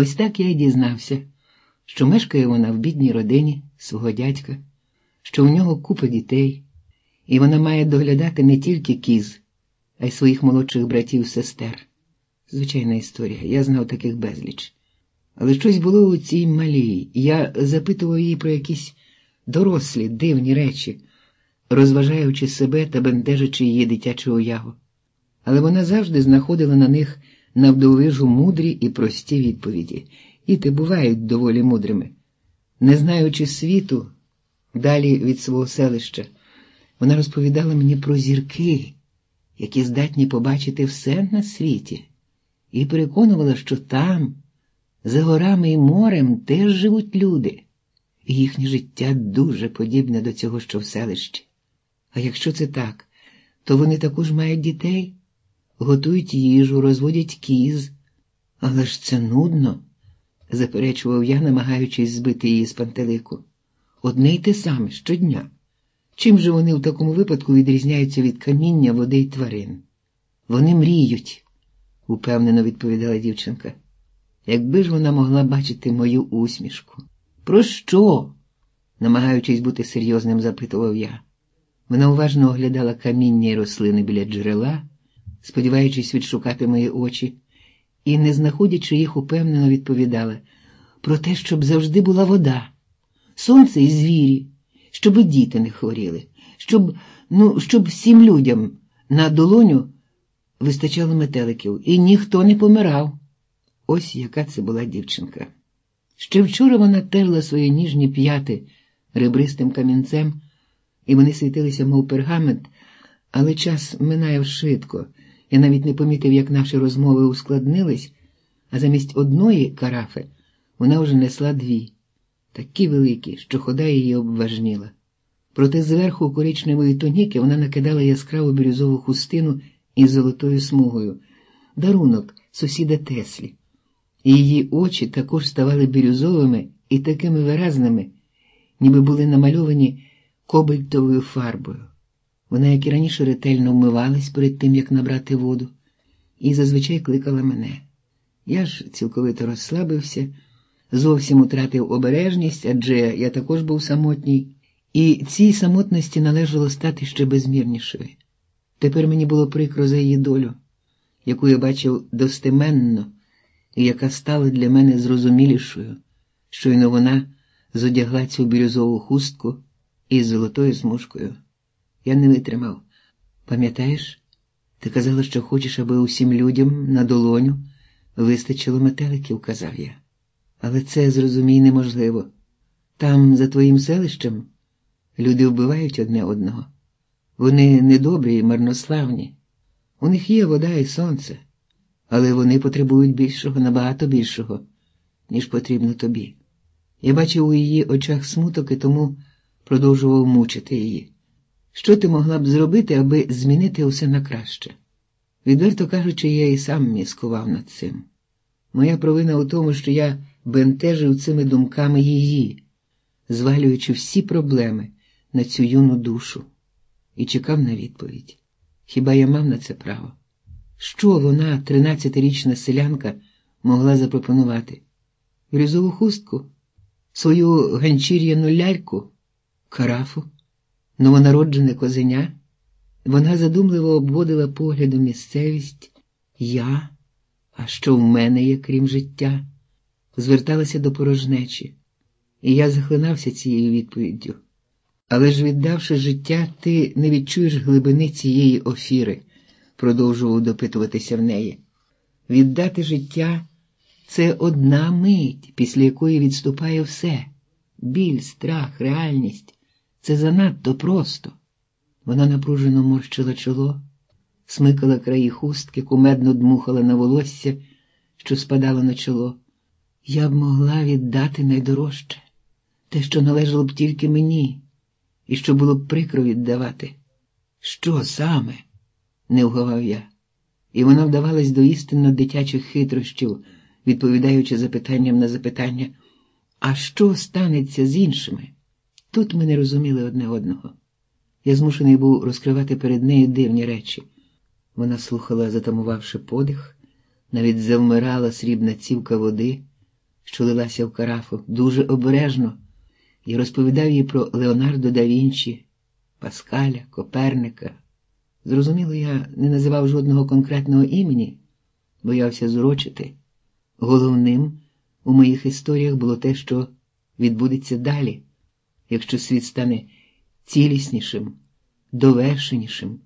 Ось так я й дізнався, що мешкає вона в бідній родині свого дядька, що у нього купа дітей, і вона має доглядати не тільки кіз, а й своїх молодших братів сестер. Звичайна історія, я знав таких безліч. Але щось було у цій малій, я запитував її про якісь дорослі, дивні речі, розважаючи себе та бентежачи її дитячу уяву. Але вона завжди знаходила на них навдовижу мудрі і прості відповіді, і те бувають доволі мудрими. Не знаючи світу, далі від свого селища, вона розповідала мені про зірки, які здатні побачити все на світі, і переконувала, що там, за горами і морем, теж живуть люди, і їхнє життя дуже подібне до цього, що в селищі. А якщо це так, то вони також мають дітей, готують їжу, розводять кіз. Але ж це нудно, заперечував я, намагаючись збити її з пантелику. Одне й те саме щодня. Чим же вони в такому випадку відрізняються від каміння, води й тварин? Вони мріють, упевнено відповідала дівчинка. Якби ж вона могла бачити мою усмішку. Про що? намагаючись бути серйозним, запитував я. Вона уважно оглядала каміння й рослини біля джерела, сподіваючись відшукати мої очі, і, не знаходячи їх, упевнено відповідала про те, щоб завжди була вода, сонце і звірі, щоб і діти не хворіли, щоб, ну, щоб всім людям на долоню вистачало метеликів, і ніхто не помирав. Ось яка це була дівчинка. Ще вчора вона терла свої ніжні п'яти ребристим камінцем, і вони світилися, мов пергамент, але час минає швидко. Я навіть не помітив, як наші розмови ускладнились, а замість одної карафи вона вже несла дві, такі великі, що хода її обважніла. Проте зверху коричневої тоніки вона накидала яскраву бірюзову хустину із золотою смугою, дарунок сусіда Теслі. Її очі також ставали бірюзовими і такими виразними, ніби були намальовані кобальтовою фарбою. Вона, як і раніше, ретельно вмивалась перед тим, як набрати воду, і зазвичай кликала мене. Я ж цілковито розслабився, зовсім утратив обережність, адже я також був самотній, і цій самотності належало стати ще безмірнішою. Тепер мені було прикро за її долю, яку я бачив достеменно і яка стала для мене зрозумілішою, щойно вона зодягла цю бірюзову хустку із золотою смужкою. Я не витримав. Пам'ятаєш, ти казала, що хочеш, аби усім людям на долоню вистачило метеликів, казав я. Але це, зрозумій, неможливо. Там, за твоїм селищем, люди вбивають одне одного. Вони недобрі і марнославні. У них є вода і сонце, але вони потребують більшого, набагато більшого, ніж потрібно тобі. Я бачив у її очах смуток і тому продовжував мучити її. Що ти могла б зробити, аби змінити усе на краще? Відверто кажучи, я і сам міскував над цим. Моя провина у тому, що я бентежив цими думками її, звалюючи всі проблеми на цю юну душу, і чекав на відповідь. Хіба я мав на це право? Що вона, тринадцятирічна селянка, могла запропонувати? Грізову хустку, свою ганчір'яну ляльку, карафу? Новонароджене козеня, вона задумливо обводила поглядом місцевість, я, а що в мене є, крім життя, зверталася до порожнечі, і я захлинався цією відповіддю. Але ж, віддавши життя, ти не відчуєш глибини цієї офіри, продовжував допитуватися в неї. Віддати життя це одна мить, після якої відступає все біль, страх, реальність. Це занадто просто. Вона напружено морщила чоло, смикала краї хустки, кумедно дмухала на волосся, що спадало на чоло. Я б могла віддати найдорожче, те, що належало б тільки мені, і що було б прикро віддавати. Що саме? не вговав я, і вона вдавалась до істинно дитячих хитрощів, відповідаючи запитанням на запитання, а що станеться з іншими? Тут ми не розуміли одне одного. Я змушений був розкривати перед нею дивні речі. Вона слухала, затамувавши подих, навіть завмирала срібна цівка води, що лилася в карафу, дуже обережно і розповідав їй про Леонардо да Вінчі, Паскаля, Коперника. Зрозуміло, я не називав жодного конкретного імені, боявся зурочити. Головним у моїх історіях було те, що відбудеться далі, якщо світ стане ціліснішим, довершенішим.